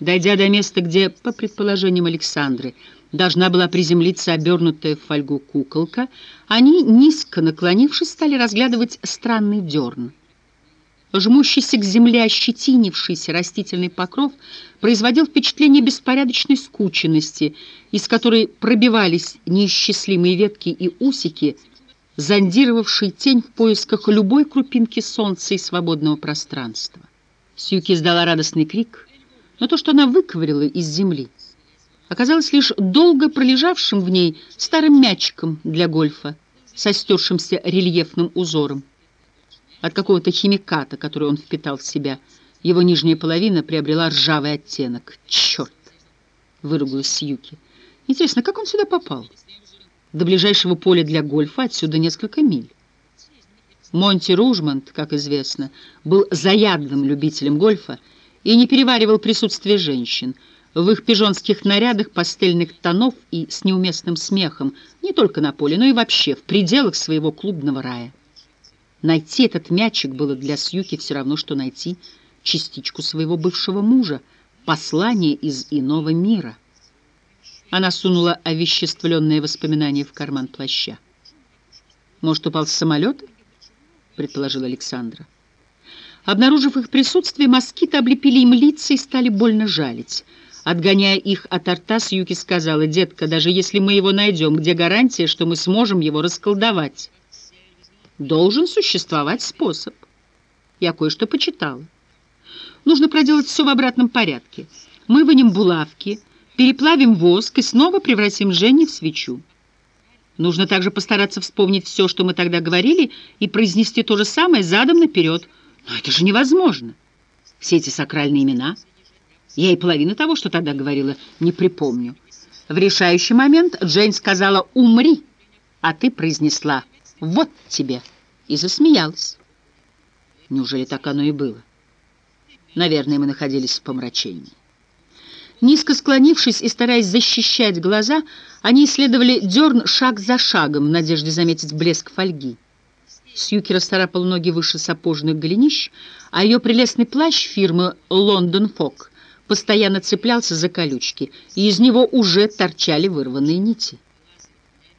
Дойдя до места, где, по предположениям Александры, должна была приземлиться обернутая в фольгу куколка, они, низко наклонившись, стали разглядывать странный дерн. Жмущийся к земле ощетинившийся растительный покров производил впечатление беспорядочной скученности, из которой пробивались неисчислимые ветки и усики, зондировавшие тень в поисках любой крупинки солнца и свободного пространства. Сьюки издала радостный крик, но то, что она выковырила из земли, оказалось лишь долго пролежавшим в ней старым мячиком для гольфа со стершимся рельефным узором. От какого-то химиката, который он впитал в себя, его нижняя половина приобрела ржавый оттенок. «Черт!» — выругалась Сьюки. «Интересно, как он сюда попал?» До ближайшего поля для гольфа отсюда несколько миль. Монти Ружмонт, как известно, был заядлым любителем гольфа и не переваривал присутствие женщин в их пижонских нарядах пастельных тонов и с неуместным смехом не только на поле, но и вообще в пределах своего клубного рая. Найти этот мячик было для Сьюки все равно, что найти частичку своего бывшего мужа, послание из иного мира. Она сунула овеществленные воспоминания в карман плаща. «Может, упал с самолета?» — предположила Александра. Обнаружив их присутствие, москиты облепили им лица и стали больно жалить. Отгоняя их от рта, Сьюки сказала, «Детка, даже если мы его найдем, где гарантия, что мы сможем его расколдовать?» Должен существовать способ. Я кое-что почитала. Нужно проделать все в обратном порядке. Мы вынем булавки, переплавим воск и снова превратим Женни в свечу. Нужно также постараться вспомнить все, что мы тогда говорили, и произнести то же самое задом наперед. Но это же невозможно. Все эти сакральные имена. Я и половину того, что тогда говорила, не припомню. В решающий момент Джейн сказала «умри», а ты произнесла «Вот тебе!» и засмеялась. Неужели так оно и было? Наверное, мы находились в помрачении. Низко склонившись и стараясь защищать глаза, они исследовали дерн шаг за шагом в надежде заметить блеск фольги. Сьюки расцарапал ноги выше сапожных голенищ, а ее прелестный плащ фирмы «Лондон Фок» постоянно цеплялся за колючки, и из него уже торчали вырванные нити.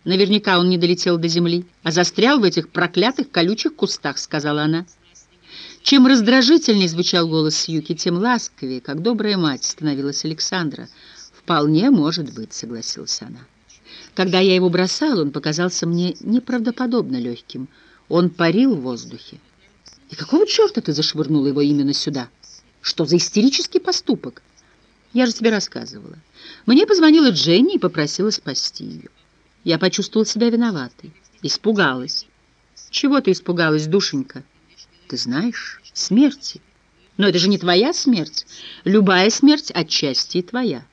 Наверняка он не долетел до земли, а застрял в этих проклятых колючих кустах, сказала она. Чем раздражительней звучал голос Сьюки, тем ласковее, как добрая мать, становилась Александра. «Вполне может быть», — согласилась она. «Когда я его бросал, он показался мне неправдоподобно легким. Он парил в воздухе. И какого черта ты зашвырнула его именно сюда? Что за истерический поступок?» «Я же тебе рассказывала. Мне позвонила Дженни и попросила спасти ее. Я почувствовала себя виноватой. Испугалась. Чего ты испугалась, душенька? Ты знаешь, смерти. Но это же не твоя смерть. Любая смерть отчасти и твоя.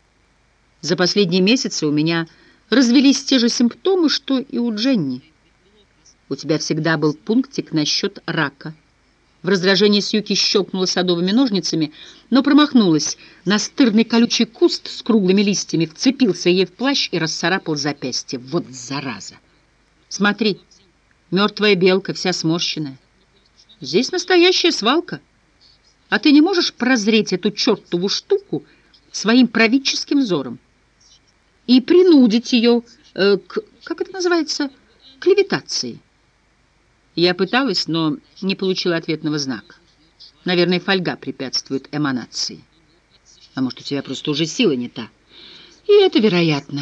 За последние месяцы у меня развелись те же симптомы, что и у Дженни. У тебя всегда был пунктик насчет рака. В раздражении Сьюки щелкнула садовыми ножницами, но промахнулась. Настырный колючий куст с круглыми листьями вцепился ей в плащ и расцарапал запястье. Вот зараза! Смотри, мертвая белка, вся сморщенная. Здесь настоящая свалка. А ты не можешь прозреть эту чертову штуку своим правительским взором и принудить ее э, к, как это называется, к левитации? Я пыталась, но не получила ответного знака. Наверное, фольга препятствует эманации. А может, у тебя просто уже сила не та? И это вероятно.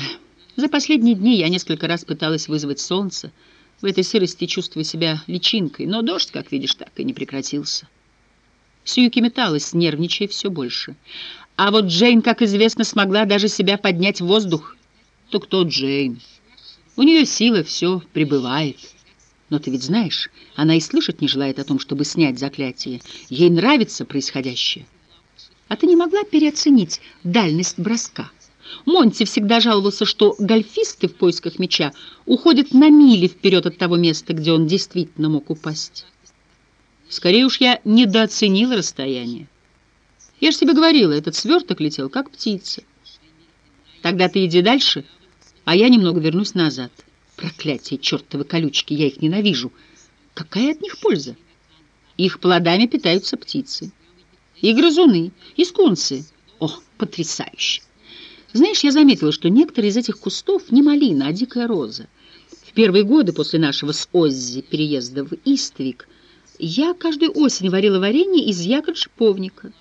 За последние дни я несколько раз пыталась вызвать солнце. В этой сырости чувствую себя личинкой, но дождь, как видишь, так и не прекратился. Сьюки металась, нервничая все больше. А вот Джейн, как известно, смогла даже себя поднять в воздух. То кто Джейн? У нее сила, все прибывает. Но ты ведь знаешь, она и слышать не желает о том, чтобы снять заклятие. Ей нравится происходящее. А ты не могла переоценить дальность броска? Монти всегда жаловался, что гольфисты в поисках мяча уходят на мили вперед от того места, где он действительно мог упасть. Скорее уж я недооценила расстояние. Я же тебе говорила, этот сверток летел, как птица. Тогда ты иди дальше, а я немного вернусь назад. Проклятие, чертовы колючки, я их ненавижу. Какая от них польза? Их плодами питаются птицы. И грызуны, и скунсы. О, потрясающе! Знаешь, я заметила, что некоторые из этих кустов не малина, а дикая роза. В первые годы после нашего с Оззи переезда в Иствик я каждую осень варила варенье из ягод шиповника.